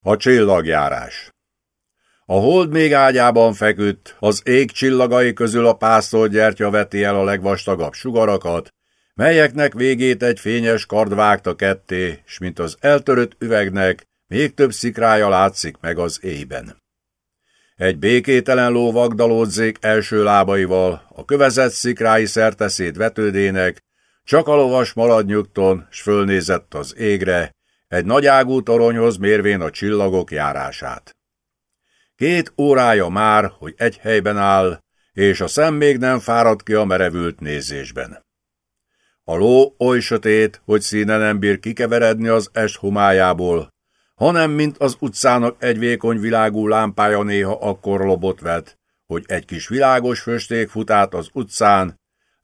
A csillagjárás A hold még ágyában feküdt, az ég csillagai közül a pásztorgyertya veti el a legvastagabb sugarakat, melyeknek végét egy fényes kard vágta ketté, s mint az eltörött üvegnek, még több szikrája látszik meg az éjben. Egy békételen ló vagdalódzik első lábaival, a kövezett szikrái szerteszét vetődének, csak a lovas marad nyugton, s fölnézett az égre, egy nagyágú toronyhoz mérvén a csillagok járását. Két órája már, hogy egy helyben áll, és a szem még nem fáradt ki a merevült nézésben. A ló oly sötét, hogy színe nem bír kikeveredni az est homályából, hanem mint az utcának egy vékony világú lámpája néha akkor lobot vet, hogy egy kis világos fösték fut át az utcán,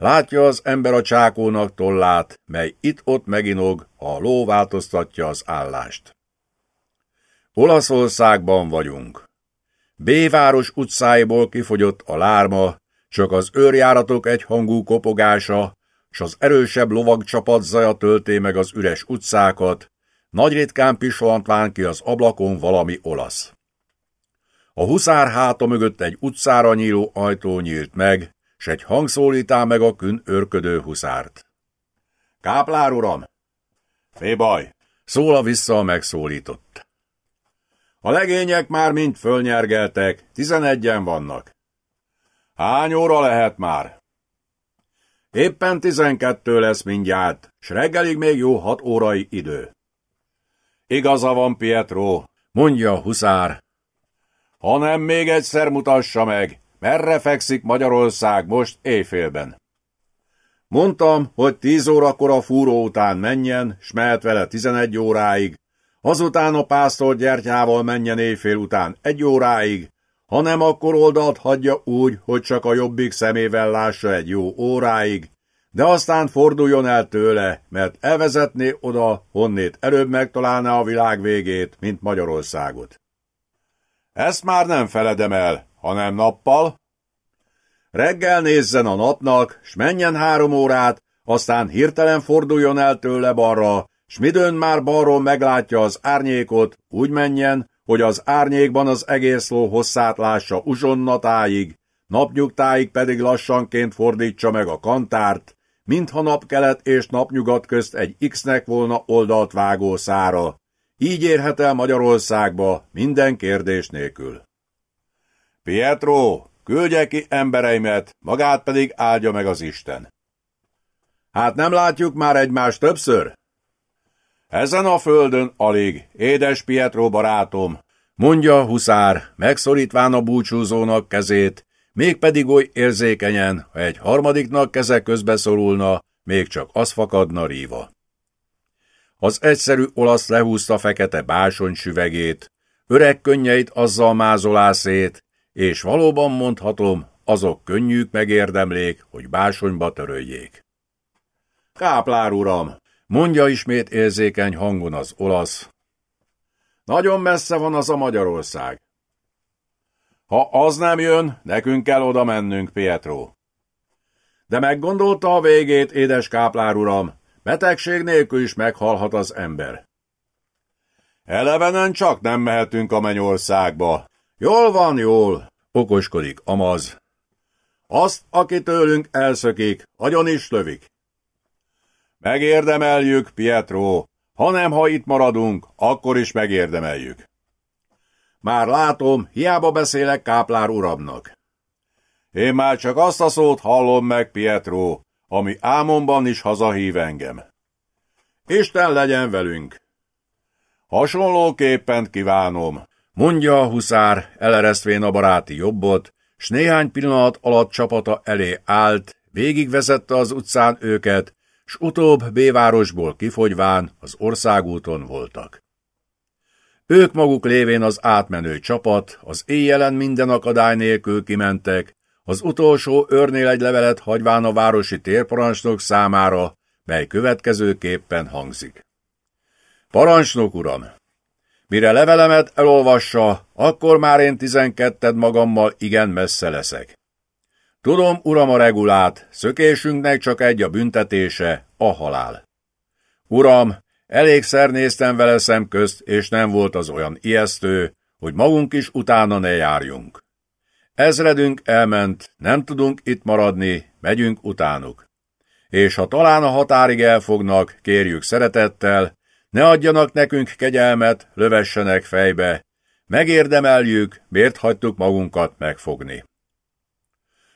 látja az ember a csákónak tollát, mely itt-ott meginog, a ló változtatja az állást. Olaszországban vagyunk. B-város utcáiból kifogyott a lárma, csak az őrjáratok egyhangú kopogása, s az erősebb lovagcsapat zaja tölté meg az üres utcákat, nagy ritkán pisolantván ki az ablakon valami olasz. A huszár háta mögött egy utcára nyíló ajtó nyílt meg, s egy hang szólítá meg a kün őrködő huszárt. Káplár uram! Fé baj! Szóla vissza a megszólított. A legények már mind fölnyergeltek, tizenegyen vannak. Hány óra lehet már? Éppen tizenkettő lesz mindjárt, s reggelig még jó hat órai idő. Igaza van, Pietro, mondja a huszár. Ha nem még egyszer mutassa meg, merre fekszik Magyarország most éjfélben. Mondtam, hogy tíz órakor a fúró után menjen, s mehet vele tizenegy óráig, azután a pásztor gyertyával menjen éjfél után egy óráig, hanem akkor oldalt hagyja úgy, hogy csak a jobbik szemével lássa egy jó óráig, de aztán forduljon el tőle, mert elvezetné oda, honnét előbb megtalálná a világ végét, mint Magyarországot. Ezt már nem feledem el, hanem nappal. Reggel nézzen a napnak, s menjen három órát, aztán hirtelen forduljon el tőle balra, s midőn már balról meglátja az árnyékot, úgy menjen, hogy az árnyékban az egész ló hosszát lássa uzsonnatáig, napnyugtáig pedig lassanként fordítsa meg a kantárt, mintha napkelet és napnyugat közt egy X-nek volna oldalt vágó szára. Így érhet el Magyarországba minden kérdés nélkül. Pietro, küldje ki embereimet, magát pedig áldja meg az Isten. Hát nem látjuk már egymást többször? Ezen a földön alig, édes Pietro barátom, mondja huszár, megszorítván a búcsúzónak kezét, mégpedig oly érzékenyen, ha egy harmadiknak keze közbeszorulna, még csak az fakadna ríva. Az egyszerű olasz lehúzta fekete básony süvegét, öreg könnyeit azzal mázolá szét, és valóban mondhatom, azok könnyűk megérdemlék, hogy básonyba töröljék. Káplár uram, mondja ismét érzékeny hangon az olasz. Nagyon messze van az a Magyarország. Ha az nem jön, nekünk kell oda mennünk, Pietro. De meggondolta a végét, édes káplár uram, betegség nélkül is meghalhat az ember. Elevenen csak nem mehetünk a mennyországba. Jól van, jól, okoskodik Amaz. Azt, aki tőlünk elszökik, agyon is lövik. Megérdemeljük, Pietro, hanem ha itt maradunk, akkor is megérdemeljük. Már látom, hiába beszélek Káplár uramnak. Én már csak azt a szót hallom meg, Pietro, ami álmomban is hazahív engem. Isten legyen velünk! Hasonlóképpen kívánom, mondja a huszár, eleresztvén a baráti jobbot, s néhány pillanat alatt csapata elé állt, végigvezette az utcán őket, s utóbb B-városból kifogyván az országúton voltak. Ők maguk lévén az átmenő csapat, az éjjelen minden akadály nélkül kimentek, az utolsó őrnél egy levelet hagyván a városi térparancsnok számára, mely következőképpen hangzik. Parancsnok uram! Mire levelemet elolvassa, akkor már én tizenketted magammal igen messze leszek. Tudom, uram, a regulát, szökésünknek csak egy a büntetése, a halál. Uram, Elégszer néztem vele szemközt, és nem volt az olyan ijesztő, hogy magunk is utána ne járjunk. Ezredünk elment, nem tudunk itt maradni, megyünk utánuk. És ha talán a határig elfognak, kérjük szeretettel, ne adjanak nekünk kegyelmet, lövessenek fejbe, megérdemeljük, miért hagytuk magunkat megfogni.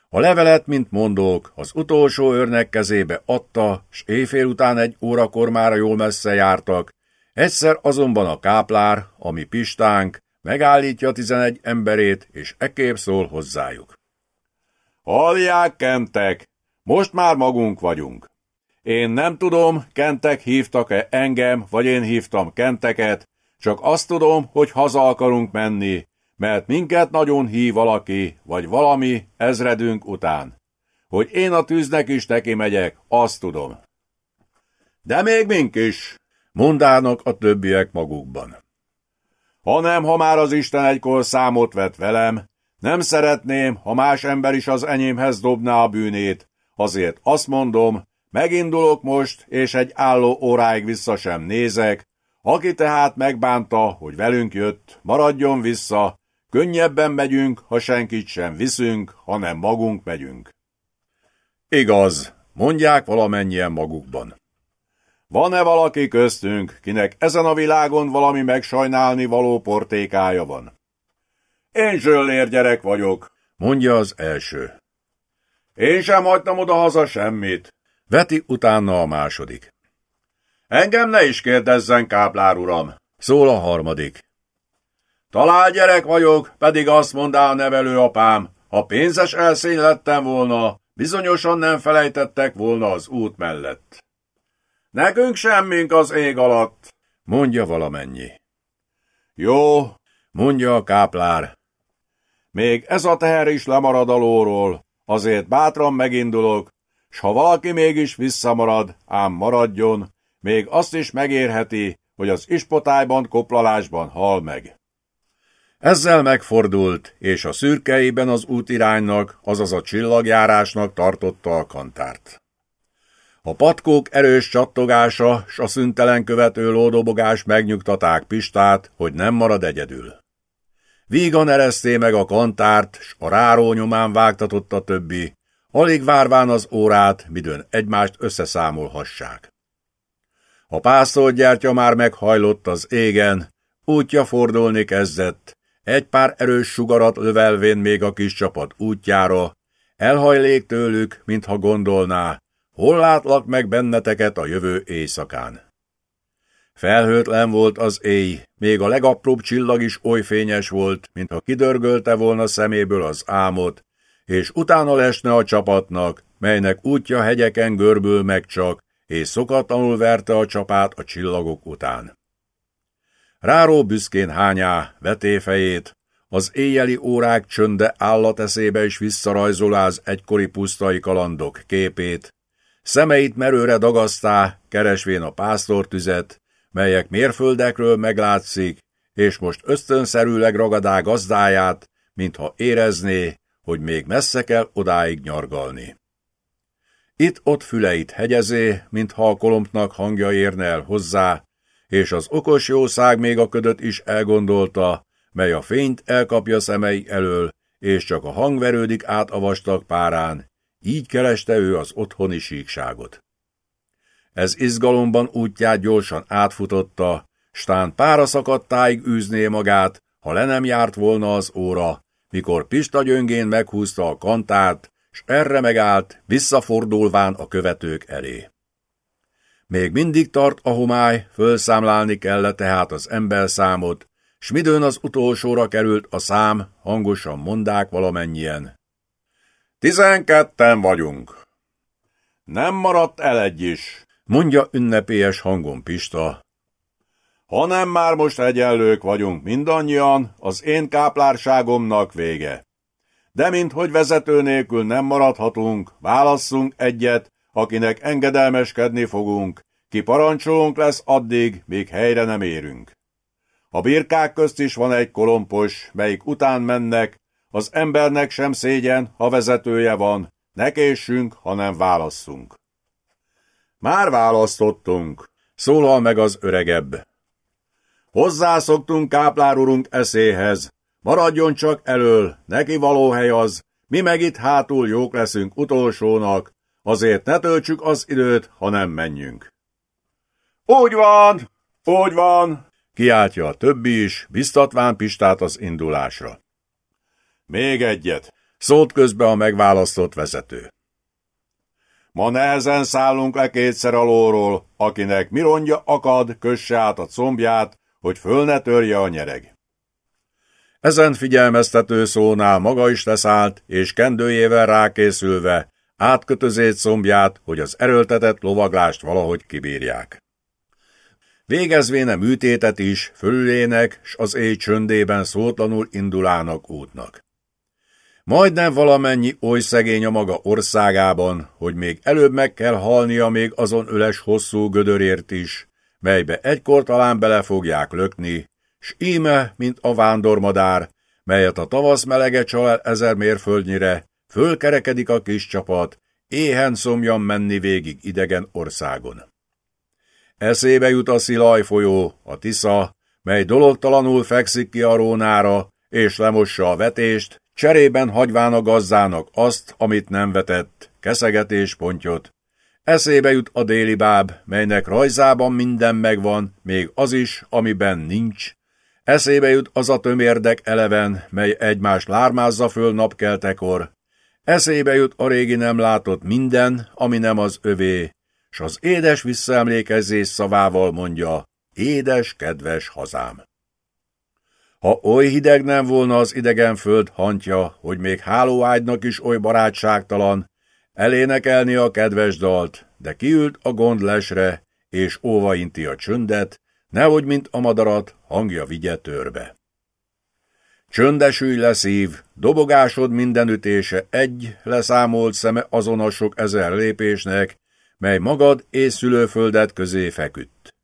A levelet, mint mondók, az utolsó őrnek kezébe adta, s éjfél után egy órakor már jól messze jártak, egyszer azonban a káplár, ami Pistánk, megállítja tizenegy emberét, és ekép szól hozzájuk. Hallják, kentek, most már magunk vagyunk. Én nem tudom, kentek hívtak-e engem, vagy én hívtam kenteket, csak azt tudom, hogy haza akarunk menni, mert minket nagyon hív valaki, vagy valami ezredünk után. Hogy én a tűznek is neki megyek, azt tudom. De még mink is, mondának a többiek magukban. Hanem, ha már az Isten egykor számot vett velem, nem szeretném, ha más ember is az enyémhez dobná a bűnét, azért azt mondom, megindulok most, és egy álló óráig vissza sem nézek, aki tehát megbánta, hogy velünk jött, maradjon vissza, Könnyebben megyünk, ha senkit sem viszünk, hanem magunk megyünk. Igaz, mondják valamennyien magukban. Van-e valaki köztünk, kinek ezen a világon valami megsajnálni való portékája van? Én zsöllér gyerek vagyok, mondja az első. Én sem hagytam oda-haza semmit, veti utána a második. Engem ne is kérdezzen, káplár uram, szól a harmadik. Talán gyerek vagyok, pedig azt mondá a nevelőapám, ha pénzes elszény lettem volna, bizonyosan nem felejtettek volna az út mellett. Nekünk semmink az ég alatt, mondja valamennyi. Jó, mondja a káplár. Még ez a teher is lemarad a azért bátran megindulok, s ha valaki mégis visszamarad, ám maradjon, még azt is megérheti, hogy az ispotályban koplalásban hal meg. Ezzel megfordult, és a szürkeiben az útiránynak, azaz a csillagjárásnak tartotta a kantárt. A patkók erős csattogása s a szüntelen követő lódobogás megnyugtaták Pistát, hogy nem marad egyedül. Vígan ereszté meg a kantárt, s a ráró nyomán vágtatott a többi, alig várván az órát, midőn egymást összeszámolhassák. A pásztorgyártya már meghajlott az égen, útja fordulni kezdett, egy pár erős sugarat lövelvén még a kis csapat útjára, elhajlék tőlük, mintha gondolná, hol látlak meg benneteket a jövő éjszakán. Felhőtlen volt az éj, még a legapróbb csillag is oly fényes volt, mintha kidörgölte volna szeméből az álmot, és utána lesne a csapatnak, melynek útja hegyeken görbül meg csak, és szokatlanul verte a csapát a csillagok után. Ráró büszkén hányá, vetéfejét, az éjjeli órák csönde állateszébe is visszarajzoláz egykori pusztai kalandok képét, szemeit merőre dagasztá, keresvén a pásztortüzet, melyek mérföldekről meglátszik, és most ösztönszerűleg ragadá gazdáját, mintha érezné, hogy még messze kell odáig nyargalni. Itt-ott füleit hegyezé, mintha a kolompnak hangja érne el hozzá, és az okos jószág még a ködöt is elgondolta, mely a fényt elkapja szemei elől, és csak a hang verődik át a vastag párán, így kereste ő az otthoni síkságot. Ez izgalomban útját gyorsan átfutotta, stán pára szakadtáig űzné magát, ha le nem járt volna az óra, mikor Pista gyöngén meghúzta a kantát, s erre megállt, visszafordulván a követők elé. Még mindig tart a homály, fölszámlálni kell tehát az ember számot, s midőn az utolsóra került a szám, hangosan mondák valamennyien. Tizenketten vagyunk. Nem maradt el egy is, mondja ünnepélyes hangon Pista. Hanem már most egyenlők vagyunk mindannyian, az én káplárságomnak vége. De mint hogy vezető nélkül nem maradhatunk, válasszunk egyet, akinek engedelmeskedni fogunk, ki parancsolónk lesz addig, míg helyre nem érünk. A birkák közt is van egy kolompos, melyik után mennek, az embernek sem szégyen, ha vezetője van, ne késsünk, hanem válasszunk. Már választottunk, szólal meg az öregebb. Hozzászoktunk káplár urunk eszéhez, maradjon csak elől, neki való hely az, mi meg itt hátul jók leszünk utolsónak, azért ne töltsük az időt, ha nem menjünk. Úgy van, úgy van, kiáltja a többi is, biztatván Pistát az indulásra. Még egyet, szólt közbe a megválasztott vezető. Ma nehezen szállunk le kétszer a lóról, akinek mirondja akad, kösse át a combját, hogy föl ne törje a nyereg. Ezen figyelmeztető szónál maga is leszállt, és kendőjével rákészülve átkötözét szombját, hogy az erőltetett lovaglást valahogy kibírják. Végezvéne műtétet is, fölülének, s az éj csöndében szótlanul indulának útnak. Majdnem valamennyi oly szegény a maga országában, hogy még előbb meg kell halnia még azon öles hosszú gödörért is, melybe egykor talán bele fogják lökni, s íme, mint a vándormadár, melyet a tavasz melege csal el ezer mérföldnyire, fölkerekedik a kis csapat, éhen szomjan menni végig idegen országon. Eszébe jut a Szilaj folyó, a Tisza, mely dologtalanul fekszik ki a rónára, és lemossa a vetést, cserében hagyván a gazdának azt, amit nem vetett, keszegetés pontyot. Eszébe jut a déli báb, melynek rajzában minden megvan, még az is, amiben nincs. Eszébe jut az a tömérdek eleven, mely egymást lármázza föl napkeltekor. Eszébe jut a régi nem látott minden, ami nem az övé, s az édes visszaemlékezés szavával mondja, édes, kedves hazám. Ha oly hideg nem volna az idegen föld hantja, hogy még hálóágynak is oly barátságtalan, elénekelni a kedves dalt, de kiült a gondlesre, és óvainti a csöndet, nehogy mint a madarat hangja vigye törbe. Csöndesülj le szív, dobogásod minden ütése egy, leszámolt szeme azon a sok ezer lépésnek, mely magad és szülőföldet közé feküdt.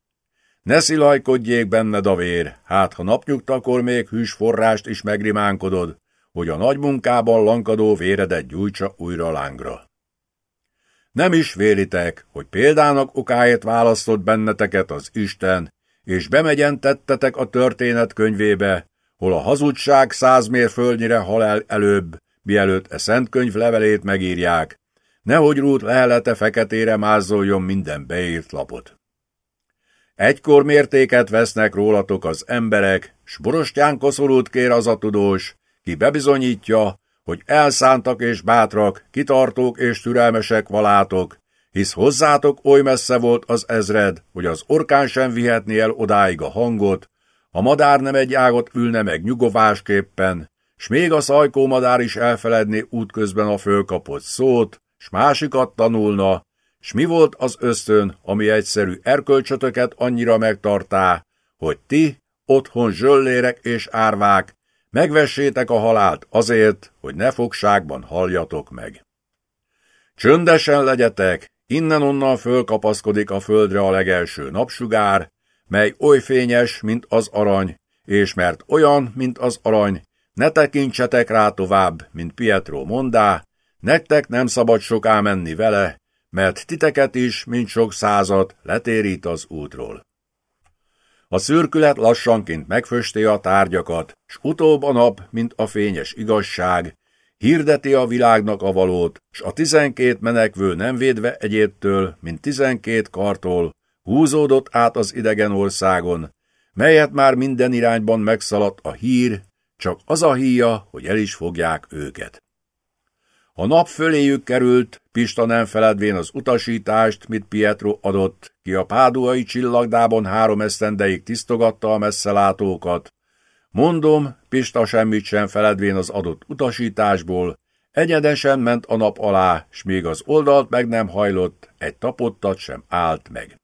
Ne szilajkodjék benned a vér, hát ha napnyugtakor még hűs forrást is megrimánkodod, hogy a nagy munkában lankadó véredet gyújtsa újra lángra. Nem is vélitek, hogy példának okáért választott benneteket az Isten, és bemegyentettetek a történet könyvébe, hol a hazugság száz mérföldnyire hal el előbb, mielőtt e szent könyv levelét megírják, nehogy rút lehelete feketére mázzoljon minden beírt lapot. Egykor mértéket vesznek rólatok az emberek, s borostyán koszorút kér az a tudós, ki bebizonyítja, hogy elszántak és bátrak, kitartók és türelmesek valátok, hisz hozzátok oly messze volt az ezred, hogy az orkán sem vihetné el odáig a hangot, a madár nem egy ágot ülne meg nyugovásképpen, s még a szajkó madár is elfeledné útközben a fölkapott szót, s másikat tanulna, s mi volt az ösztön, ami egyszerű erkölcsötöket annyira megtartá, hogy ti, otthon zsöllérek és árvák, megvessétek a halált azért, hogy ne fogságban haljatok meg. Csöndesen legyetek, innen-onnan fölkapaszkodik a földre a legelső napsugár, mely oly fényes, mint az arany, és mert olyan, mint az arany, ne tekintsetek rá tovább, mint Pietro mondá, nektek nem szabad soká menni vele, mert titeket is, mint sok százat, letérít az útról. A szürkület lassanként megfösté a tárgyakat, s utóbb a nap, mint a fényes igazság, hirdeti a világnak a valót, s a tizenkét menekvő nem védve egyéttől, mint tizenkét kartól, húzódott át az idegen országon, melyet már minden irányban megszaladt a hír, csak az a híja, hogy el is fogják őket. A nap föléjük került, Pista nem feledvén az utasítást, mit Pietro adott, ki a páduai csillagdában három esztendeig tisztogatta a messzelátókat. Mondom, Pista semmit sem feledvén az adott utasításból, egyedesen ment a nap alá, s még az oldalt meg nem hajlott, egy tapottat sem állt meg.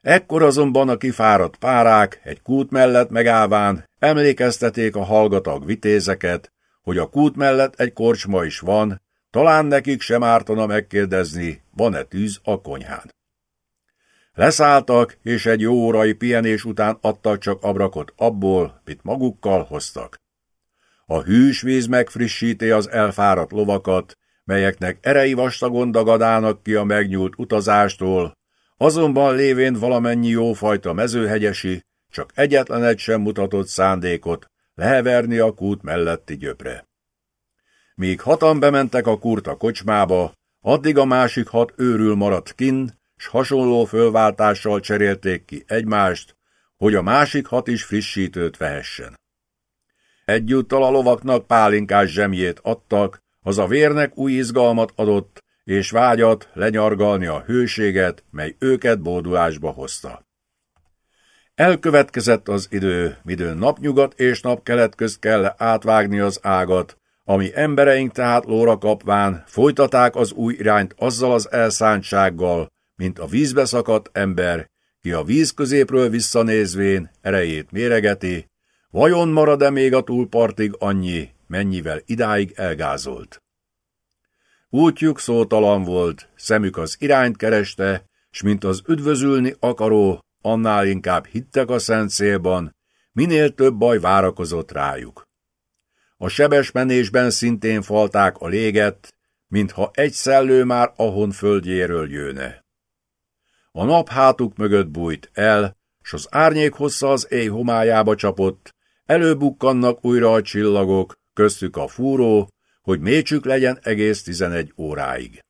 Ekkor azonban a kifáradt párák egy kút mellett megállván emlékezteték a hallgatag vitézeket, hogy a kút mellett egy korcsma is van, talán nekik sem ártana megkérdezni, van-e tűz a konyhán. Leszálltak, és egy jó órai pihenés után adtak csak abrakot abból, mit magukkal hoztak. A hűs víz megfrissíti az elfáradt lovakat, melyeknek erei vastagon dagadálnak ki a megnyúlt utazástól, Azonban lévén valamennyi jófajta mezőhegyesi, csak egyetlen egy sem mutatott szándékot leheverni a kút melletti gyöpre. Míg hatan bementek a kurta kocsmába, addig a másik hat őrül maradt kin, s hasonló fölváltással cserélték ki egymást, hogy a másik hat is frissítőt vehessen. Egyúttal a lovaknak pálinkás zsemjét adtak, az a vérnek új izgalmat adott, és vágyat lenyargalni a hőséget, mely őket bódulásba hozta. Elkövetkezett az idő, midőn napnyugat és napkelet közt kell átvágni az ágat, ami embereink tehát lóra kapván folytaták az új irányt azzal az elszántsággal, mint a vízbe szakadt ember, ki a víz középről visszanézvén erejét méregeti, vajon marad-e még a túlpartig annyi, mennyivel idáig elgázolt. Útjuk szótalan volt, szemük az irányt kereste, s mint az üdvözülni akaró, annál inkább hittek a szent szélban, minél több baj várakozott rájuk. A sebes menésben szintén falták a léget, mintha egy szellő már ahon földjéről jőne. A nap hátuk mögött bújt el, s az árnyék hossza az éj homályába csapott, előbukkannak újra a csillagok, köztük a fúró, hogy mécsük legyen egész tizenegy óráig.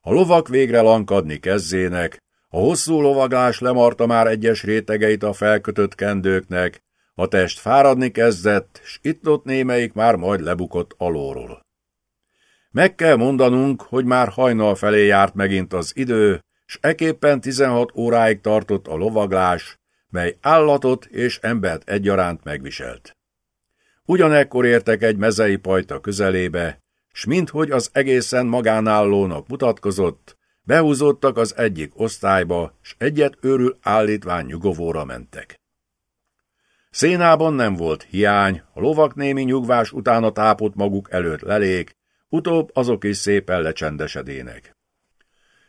A lovak végre lankadni kezdének, a hosszú lovaglás lemarta már egyes rétegeit a felkötött kendőknek, a test fáradni kezdett, s itt-ott némelyik már majd lebukott alóról. Meg kell mondanunk, hogy már hajnal felé járt megint az idő, s eképpen 16 óráig tartott a lovaglás, mely állatot és embert egyaránt megviselt. Ugyanekkor értek egy mezei pajta közelébe, s minthogy az egészen magánállónak mutatkozott, behúzódtak az egyik osztályba, s egyet őrül állítván nyugovóra mentek. Szénában nem volt hiány, a lovak némi nyugvás után a tápot maguk előtt lelék, utóbb azok is szépen lecsendesedének.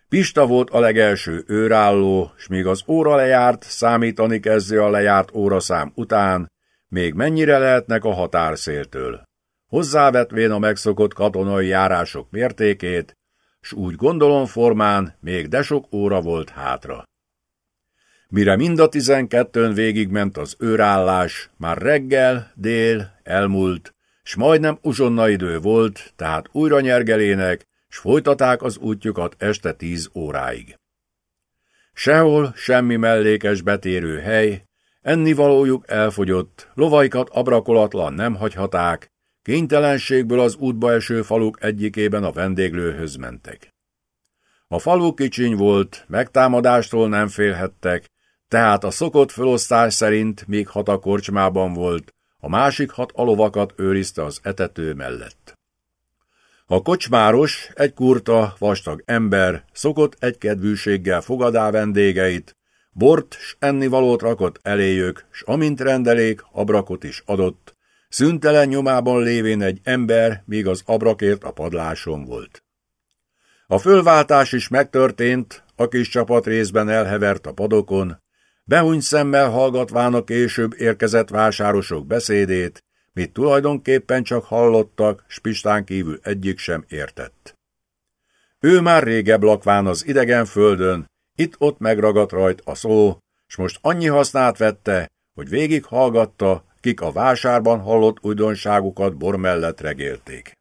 Pista volt a legelső őrálló, s míg az óra lejárt, számítani kezdő a lejárt óraszám után, még mennyire lehetnek a határszéltől. Hozzávetvén a megszokott katonai járások mértékét, s úgy gondolom formán még de sok óra volt hátra. Mire mind a tizenkettőn végigment az őrállás, már reggel, dél, elmúlt, s majdnem uzsonna idő volt, tehát újra nyergelének, s folytaták az útjukat este tíz óráig. Sehol semmi mellékes betérő hely, ennivalójuk elfogyott, lovaikat abrakolatlan nem hagyhaták, kénytelenségből az útba eső faluk egyikében a vendéglőhöz mentek. A falu kicsiny volt, megtámadástól nem félhettek, tehát a szokott felosztás szerint még hat a korcsmában volt, a másik hat alovakat őrizte az etető mellett. A kocsmáros, egy kurta, vastag ember, szokott egykedvűséggel fogadá vendégeit, bort s ennivalót rakott eléjük, s amint rendelék, abrakot is adott, szüntelen nyomában lévén egy ember, míg az abrakért a padláson volt. A fölváltás is megtörtént, a kis csapat részben elhevert a padokon, Behuny szemmel hallgatván a később érkezett vásárosok beszédét, mit tulajdonképpen csak hallottak, s Pistán kívül egyik sem értett. Ő már régebb lakván az idegen földön, itt-ott megragadt rajt a szó, s most annyi hasznát vette, hogy végig hallgatta, kik a vásárban hallott újdonságukat bor mellett regélték.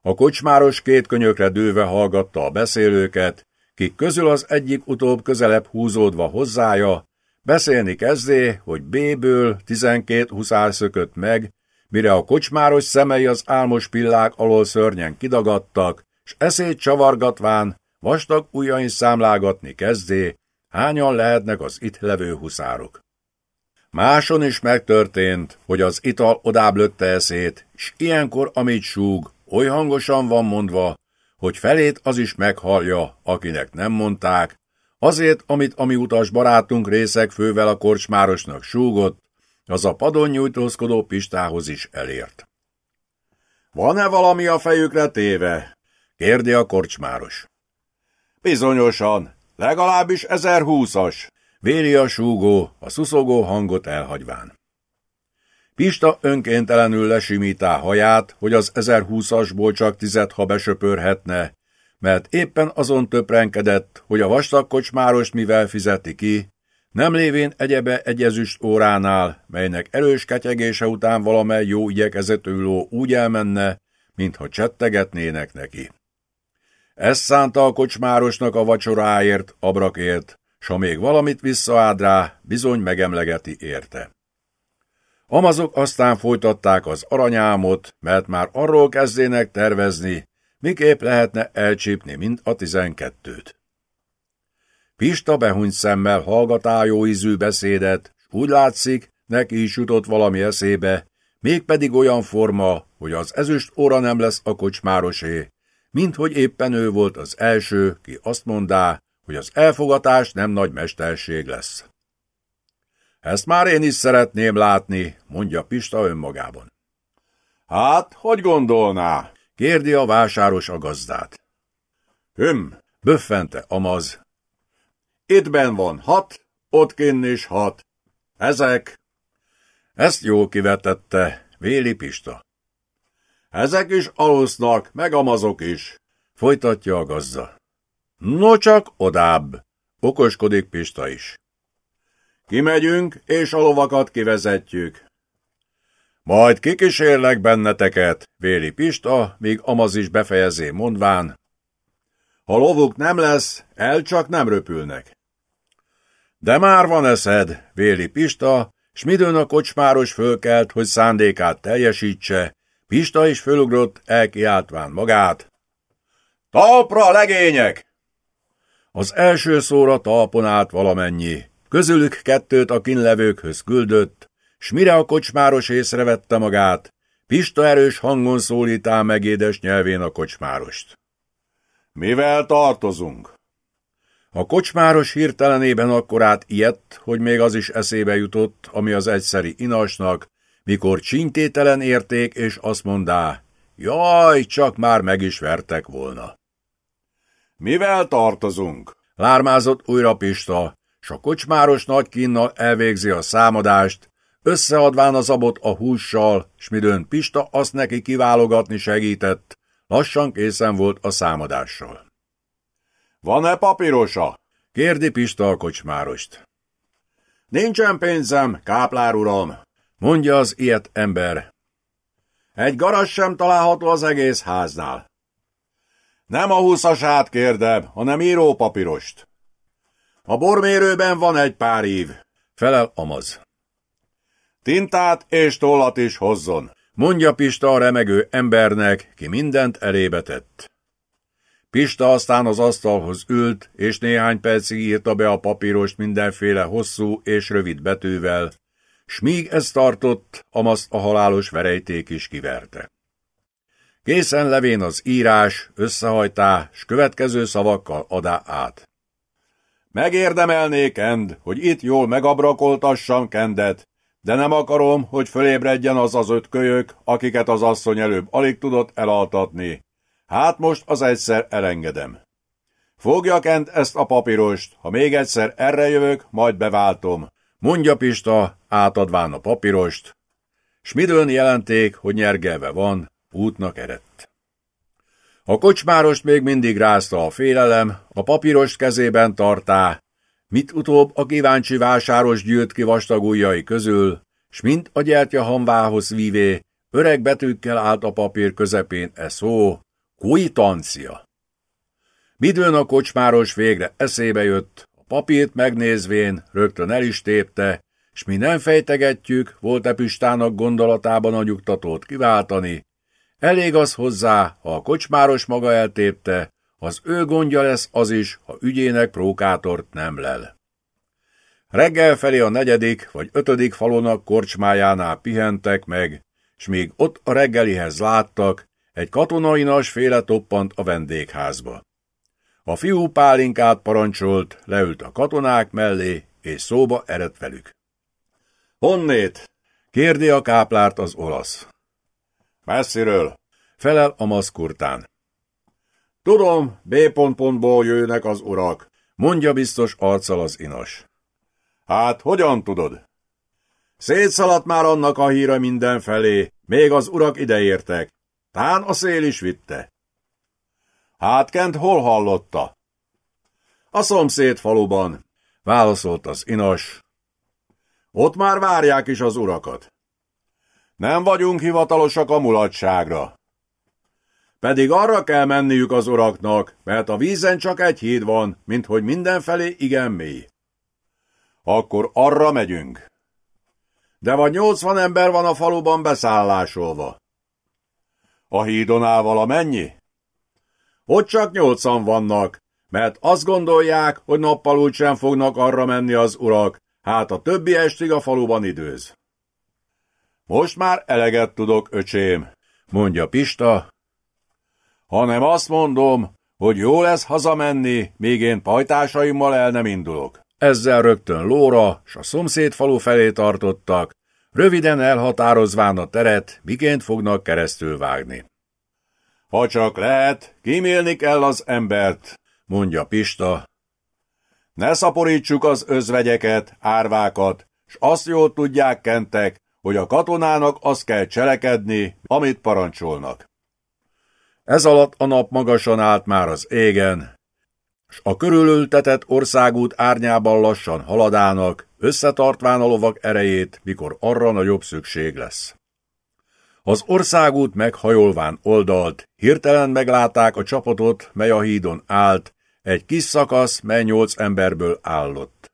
A kocsmáros két könyökre dőve hallgatta a beszélőket, kik közül az egyik utóbb közelebb húzódva hozzája, beszélni kezdé, hogy B-ből tizenkét huszár szökött meg, mire a kocsmáros szemei az álmos pillák alól szörnyen kidagadtak, s eszét csavargatván, vastag ujjain számlágatni kezdé, hányan lehetnek az itt levő huszárok. Máson is megtörtént, hogy az ital odább lökte eszét, s ilyenkor, amit súg, oly hangosan van mondva, hogy felét az is meghallja, akinek nem mondták, azért, amit a mi utas barátunk részek fővel a korcsmárosnak súgott, az a padon nyújtózkodó Pistához is elért. Van-e valami a fejükre téve? kérdi a korcsmáros. Bizonyosan, legalábbis ezer húszas, véri a súgó, a szuszogó hangot elhagyván. Pista önkéntelenül lesimítá haját, hogy az 1020-asból csak tizet, ha besöpörhetne, mert éppen azon töprenkedett, hogy a vastag kocsmáros mivel fizeti ki, nem lévén egyebe egy ezüst óránál, melynek erős ketyegése után valamely jó igyekezető ló úgy elmenne, mintha csettegetnének neki. Ezt szánta a kocsmárosnak a vacsoráért, abrakért, s ha még valamit visszaád rá, bizony megemlegeti érte. Amazok aztán folytatták az aranyámot, mert már arról kezdének tervezni, miképp lehetne elcsípni, mint a tizenkettőt. Pista behunyt szemmel hallgatá jó ízű beszédet, s úgy látszik, neki is jutott valami eszébe, mégpedig olyan forma, hogy az ezüst óra nem lesz a kocsmárosé, mint hogy éppen ő volt az első, ki azt mondá, hogy az elfogatás nem nagy mesterség lesz. Ezt már én is szeretném látni, mondja Pista önmagában. Hát, hogy gondolná? kérdi a vásáros a gazdát. Hüm, böffente Amaz. Ittben van hat, ott kinn is hat. Ezek. Ezt jól kivetette, Véli Pista. Ezek is alusznak, meg amazok is, folytatja a gazda. No csak odább, okoskodik Pista is. Kimegyünk, és a lovakat kivezetjük. Majd kikísérlek benneteket, véli Pista, míg Amaz is befejezé mondván. Ha lovuk nem lesz, el csak nem röpülnek. De már van eszed, véli Pista, s midőn a kocsmáros fölkelt, hogy szándékát teljesítse, Pista is fölugrott, elkiáltván magát. Talpra, legények! Az első szóra talpon állt valamennyi, közülük kettőt a kinlevőkhöz küldött, s mire a kocsmáros észrevette magát, Pista erős hangon szólítál meg édes nyelvén a kocsmárost. Mivel tartozunk? A kocsmáros hirtelenében akkorát ilyet, hogy még az is eszébe jutott, ami az egyszeri inasnak, mikor csintételen érték, és azt mondá, jaj, csak már meg is vertek volna. Mivel tartozunk? Lármázott újra Pista, s a kocsmáros nagy kínnal elvégzi a számadást, összeadván az abot a hússal, s midőn Pista azt neki kiválogatni segített, lassan készen volt a számadással. Van-e papírosa? kérdi Pista a kocsmárost. Nincsen pénzem, káplár uram, mondja az ilyet ember. Egy garas sem található az egész háznál. Nem a húszasát kérdem, hanem írópapírost. A bormérőben van egy pár ív, felel Amaz. Tintát és tollat is hozzon, mondja Pista a remegő embernek, ki mindent elébe tett. Pista aztán az asztalhoz ült, és néhány percig írta be a papírost mindenféle hosszú és rövid betűvel, s míg ez tartott, Amaszt a halálos verejték is kiverte. Készen levén az írás, összehajtá, s következő szavakkal adá át. Megérdemelnék, End, hogy itt jól megabrakoltassam Kendet, de nem akarom, hogy fölébredjen az az öt kölyök, akiket az asszony előbb alig tudott elaltatni. Hát most az egyszer elengedem. Fogja Kent ezt a papírost, ha még egyszer erre jövök, majd beváltom. Mondja Pista, átadván a papírost, s midőn jelenték, hogy nyergelve van, útnak eredt. A kocsmárost még mindig rázta a félelem, a papírost kezében tartá, mit utóbb a kíváncsi vásáros gyűlt ki vastag közül, s mint a gyertya hamvához vívé, öreg betűkkel állt a papír közepén e szó, kuitancia. Midőn a kocsmáros végre eszébe jött, a papírt megnézvén rögtön el is tépte, s mi nem fejtegetjük, volt-e Pistának gondolatában a nyugtatót kiváltani, Elég az hozzá, ha a kocsmáros maga eltépte, az ő gondja lesz az is, ha ügyének prókátort nem lel. Reggel felé a negyedik vagy ötödik falonak korcsmájánál pihentek meg, s még ott a reggelihez láttak, egy katonainas féle toppant a vendégházba. A fiú pálinkát parancsolt, leült a katonák mellé, és szóba eredt velük. Honnét? kérdi a káplárt az olasz. Messziről, felel a maszkurtán. Tudom, B pontból jönnek az urak, mondja biztos arccal az inas. Hát, hogyan tudod? Szétszaladt már annak a híre mindenfelé, még az urak ideértek. Tán a szél is vitte. Hát Kent hol hallotta? A szomszéd faluban, válaszolt az inas. Ott már várják is az urakat. Nem vagyunk hivatalosak a mulatságra. Pedig arra kell menniük az uraknak, mert a vízen csak egy híd van, mint hogy mindenfelé igen mély. Akkor arra megyünk. De vagy nyolcvan ember van a faluban beszállásolva. A hídon áll valamennyi? Ott csak nyolcan vannak, mert azt gondolják, hogy nappal sem fognak arra menni az urak, hát a többi estig a faluban időz. Most már eleget tudok, öcsém, mondja Pista, hanem azt mondom, hogy jó lesz hazamenni, míg én pajtásaimmal el nem indulok. Ezzel rögtön lóra, s a szomszéd falu felé tartottak, röviden elhatározván a teret, miként fognak keresztül vágni. Ha csak lehet, kímélni kell az embert, mondja Pista. Ne szaporítsuk az özvegyeket, árvákat, s azt jól tudják kentek, hogy a katonának azt kell cselekedni, amit parancsolnak. Ez alatt a nap magasan állt már az égen, s a körülültetett országút árnyában lassan haladának, összetartván a lovak erejét, mikor arra nagyobb szükség lesz. Az országút meghajolván oldalt, hirtelen meglátták a csapatot, mely a hídon állt, egy kis szakasz, mely nyolc emberből állott.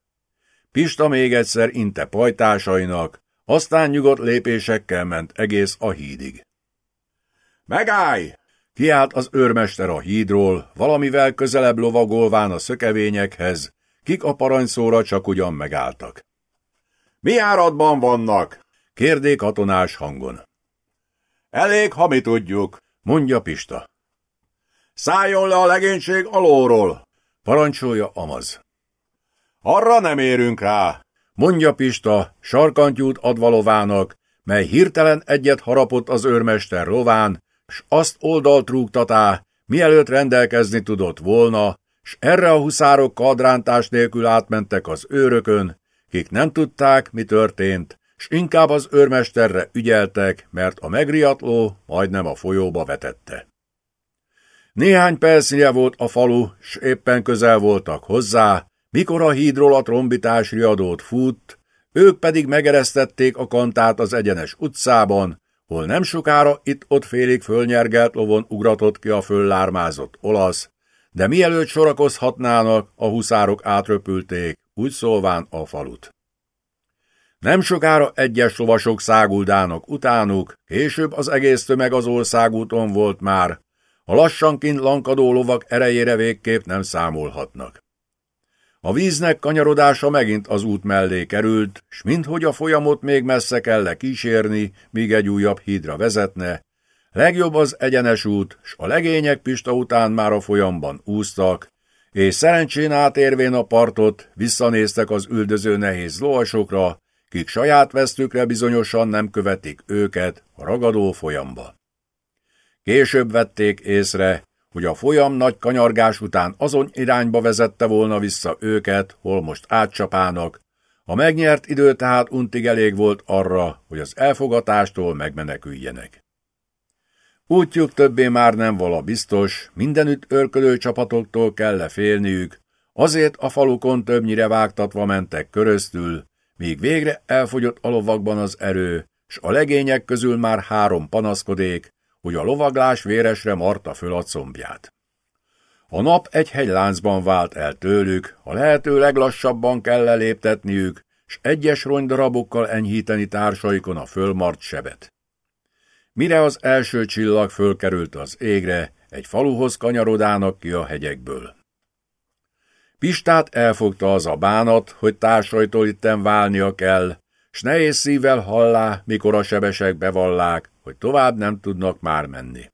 Pista még egyszer inte pajtásainak, aztán nyugodt lépésekkel ment egész a hídig. Megállj! Kiált az őrmester a hídról, valamivel közelebb lovagolván a szökevényekhez, kik a parancsóra csak ugyan megálltak. Mi áradban vannak? kérdé katonás hangon. Elég, ha mi tudjuk, mondja Pista. Szálljon le a legénység alóról, parancsolja Amaz. Arra nem érünk rá, mondja Pista sarkantyút advalovának, mely hirtelen egyet harapott az őrmester lován, s azt oldalt rúgtatá, mielőtt rendelkezni tudott volna, s erre a huszárok kadrántás nélkül átmentek az őrökön, kik nem tudták, mi történt, s inkább az őrmesterre ügyeltek, mert a megriatló majdnem a folyóba vetette. Néhány percnyi volt a falu, s éppen közel voltak hozzá, mikor a hídról a trombitás riadót fut, ők pedig megeresztették a kantát az egyenes utcában, hol nem sokára itt-ott félig fölnyergelt lovon ugratott ki a föllármázott olasz, de mielőtt sorakozhatnának, a huszárok átröpülték, úgy szólván a falut. Nem sokára egyes lovasok száguldának utánuk, később az egész tömeg az országúton volt már, a lassanként lankadó lovak erejére végképp nem számolhatnak. A víznek kanyarodása megint az út mellé került, s minthogy a folyamot még messze kell kísérni, míg egy újabb hídra vezetne, legjobb az egyenes út, s a legények Pista után már a folyamban úsztak, és szerencsén átérvén a partot visszanéztek az üldöző nehéz lovasokra, kik saját vesztükre bizonyosan nem követik őket a ragadó folyamba. Később vették észre, hogy a folyam nagy kanyargás után azon irányba vezette volna vissza őket, hol most átcsapának, a megnyert idő tehát untig elég volt arra, hogy az elfogatástól megmeneküljenek. Útjuk többé már nem vala biztos, mindenütt örködő csapatoktól kell félniük, azért a falukon többnyire vágtatva mentek köröztül, míg végre elfogyott a lovakban az erő, s a legények közül már három panaszkodék, hogy a lovaglás véresre marta föl a combját. A nap egy hegyláncban vált el tőlük, a lehető leglassabban kell leléptetniük, s egyes ronydarabokkal enyhíteni társaikon a fölmart sebet. Mire az első csillag fölkerült az égre, egy faluhoz kanyarodának ki a hegyekből. Pistát elfogta az a bánat, hogy társaitól itten válnia kell, s nehéz szívvel hallá, mikor a sebesek bevallák, hogy tovább nem tudnak már menni.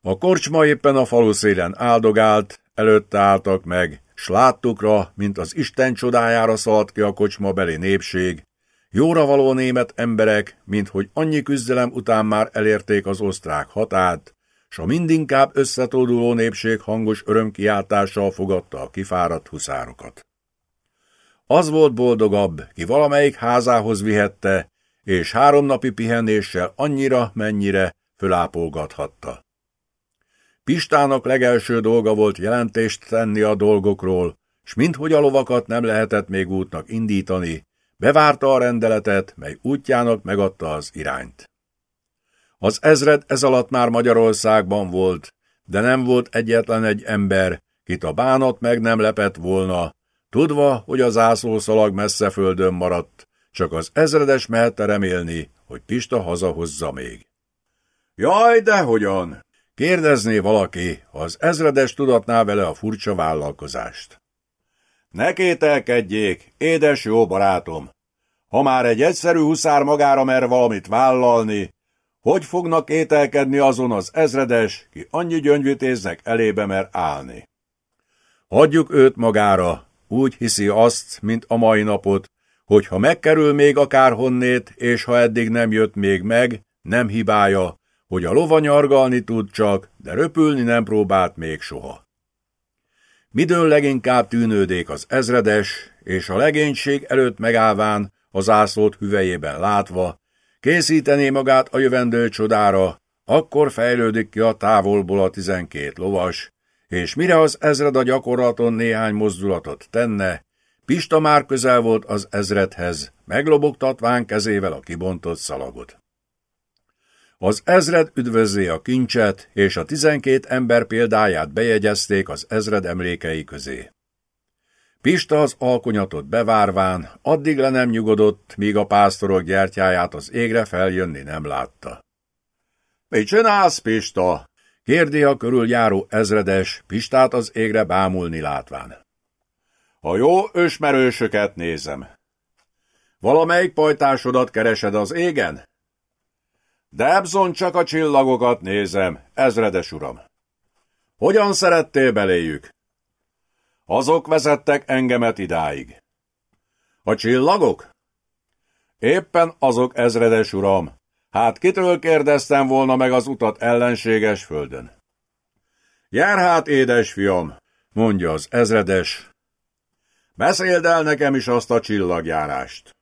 A korcsma éppen a falu szélen áldogált, előtte álltak meg, s láttukra, mint az Isten csodájára szaladt ki a kocsma beli népség, jóra való német emberek, mint hogy annyi küzdelem után már elérték az osztrák hatát, s a mindinkább összetóduló népség hangos örömkiáltással fogadta a kifáradt huszárokat. Az volt boldogabb, ki valamelyik házához vihette, és három napi pihenéssel annyira, mennyire fölápolgathatta. Pistának legelső dolga volt jelentést tenni a dolgokról, s minthogy a lovakat nem lehetett még útnak indítani, bevárta a rendeletet, mely útjának megadta az irányt. Az ezred ez alatt már Magyarországban volt, de nem volt egyetlen egy ember, kit a bánat meg nem lepett volna, tudva, hogy a zászlószalag messze földön maradt, csak az ezredes mehette remélni, hogy Pista hazahozza még. Jaj, de hogyan? Kérdezné valaki, ha az ezredes tudatná vele a furcsa vállalkozást. Ne kételkedjék, édes jó barátom! Ha már egy egyszerű huszár magára mer valamit vállalni, hogy fognak ételkedni azon az ezredes, ki annyi gyöngyvitéznek elébe mer állni? Hagyjuk őt magára, úgy hiszi azt, mint a mai napot, hogy ha megkerül még akár honnét, és ha eddig nem jött még meg, nem hibája, hogy a lova nyargalni tud csak, de röpülni nem próbált még soha. Midőn leginkább tűnődék az ezredes, és a legénység előtt megállván, az ászlót hüvejében látva, készítené magát a jövendő csodára, akkor fejlődik ki a távolból a tizenkét lovas, és mire az ezred a gyakorlaton néhány mozdulatot tenne, Pista már közel volt az ezredhez, meglobogtatván kezével a kibontott szalagot. Az ezred üdvözlé a kincset, és a tizenkét ember példáját bejegyezték az ezred emlékei közé. Pista az alkonyatot bevárván, addig le nem nyugodott, míg a pásztorok gyertyáját az égre feljönni nem látta. – Mit csinálsz, Pista? – kérdi a körüljáró ezredes, Pistát az égre bámulni látván. – A jó ösmerősöket nézem. – Valamelyik pajtásodat keresed az égen? Debzon csak a csillagokat nézem, ezredes uram. Hogyan szerettél beléjük? Azok vezettek engemet idáig. A csillagok? Éppen azok, ezredes uram. Hát kitől kérdeztem volna meg az utat ellenséges földön? Jár hát, édes fiam, mondja az ezredes. Beszéld el nekem is azt a csillagjárást.